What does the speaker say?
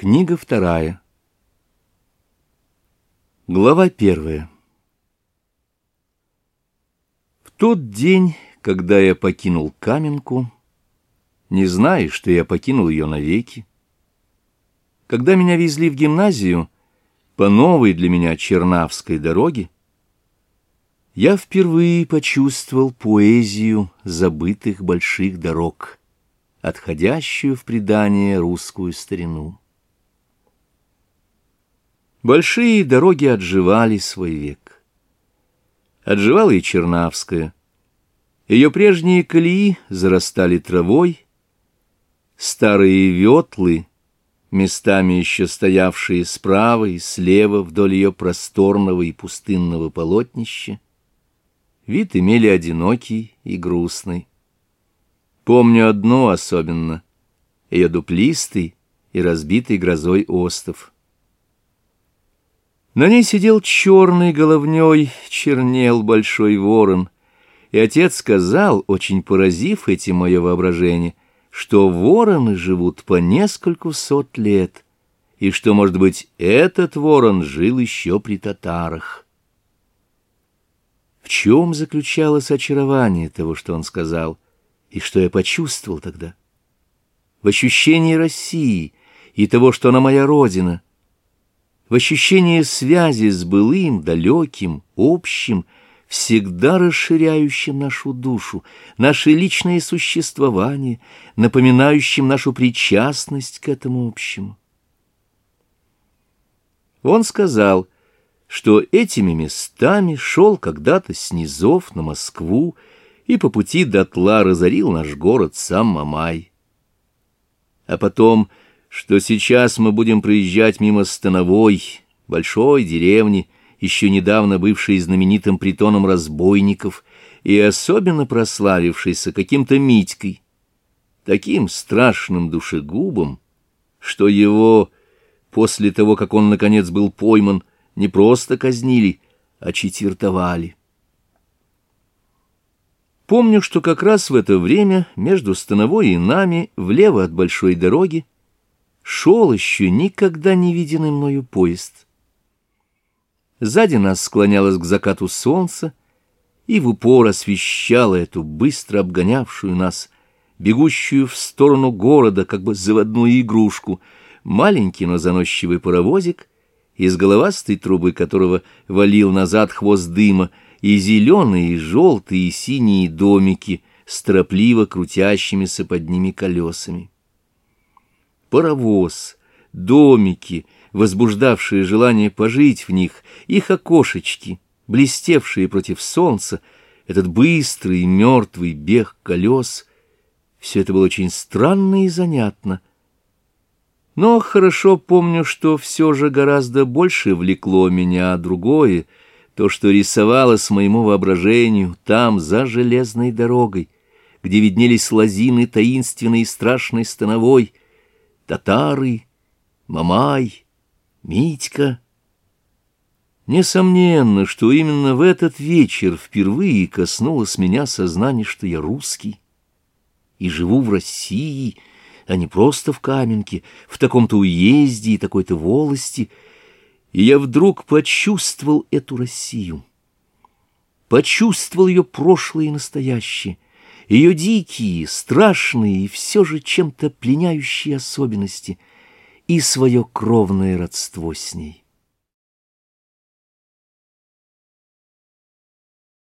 Книга вторая. Глава первая. В тот день, когда я покинул Каменку, не зная, что я покинул ее навеки, когда меня везли в гимназию по новой для меня Чернавской дороге, я впервые почувствовал поэзию забытых больших дорог, отходящую в предание русскую старину. Большие дороги отживали свой век. Отживала и Чернавская. Ее прежние колеи зарастали травой, старые ветлы, местами еще стоявшие справа и слева вдоль ее просторного и пустынного полотнища, вид имели одинокий и грустный. Помню одно особенно — ее дуплистый и разбитый грозой остов — на ней сидел черный головней, чернел большой ворон, и отец сказал, очень поразив этим мое воображение, что вороны живут по нескольку сот лет, и что, может быть, этот ворон жил еще при татарах. В чем заключалось очарование того, что он сказал, и что я почувствовал тогда? В ощущении России и того, что она моя родина — в ощущение связи с былым, далеким, общим, всегда расширяющим нашу душу, наше личное существование, напоминающим нашу причастность к этому общему. Он сказал, что этими местами шел когда-то с низов на Москву и по пути дотла разорил наш город сам Мамай. А потом что сейчас мы будем проезжать мимо Становой, большой деревни, еще недавно бывшей знаменитым притоном разбойников и особенно прославившейся каким-то Митькой, таким страшным душегубом, что его, после того, как он, наконец, был пойман, не просто казнили, а четвертовали. Помню, что как раз в это время между Становой и нами, влево от большой дороги, шел еще никогда не виденный мною поезд. Сзади нас склонялось к закату солнца и в упор освещало эту быстро обгонявшую нас, бегущую в сторону города, как бы заводную игрушку, маленький, но заносчивый паровозик, из головастой трубы которого валил назад хвост дыма, и зеленые, и желтые, и синие домики с торопливо крутящимися под ними колесами паровоз, домики, возбуждавшие желание пожить в них, их окошечки, блестевшие против солнца, этот быстрый мертвый бег колес. Все это было очень странно и занятно. Но хорошо помню, что все же гораздо больше влекло меня другое, то, что рисовалось моему воображению там, за железной дорогой, где виднелись лозины таинственной и страшной становой, татары, Мамай, Митька. Несомненно, что именно в этот вечер впервые коснулось меня сознание, что я русский и живу в России, а не просто в Каменке, в таком-то уезде и такой-то волости. И я вдруг почувствовал эту Россию, почувствовал ее прошлое и настоящее — ее дикие, страшные и все же чем-то пленяющие особенности и свое кровное родство с ней.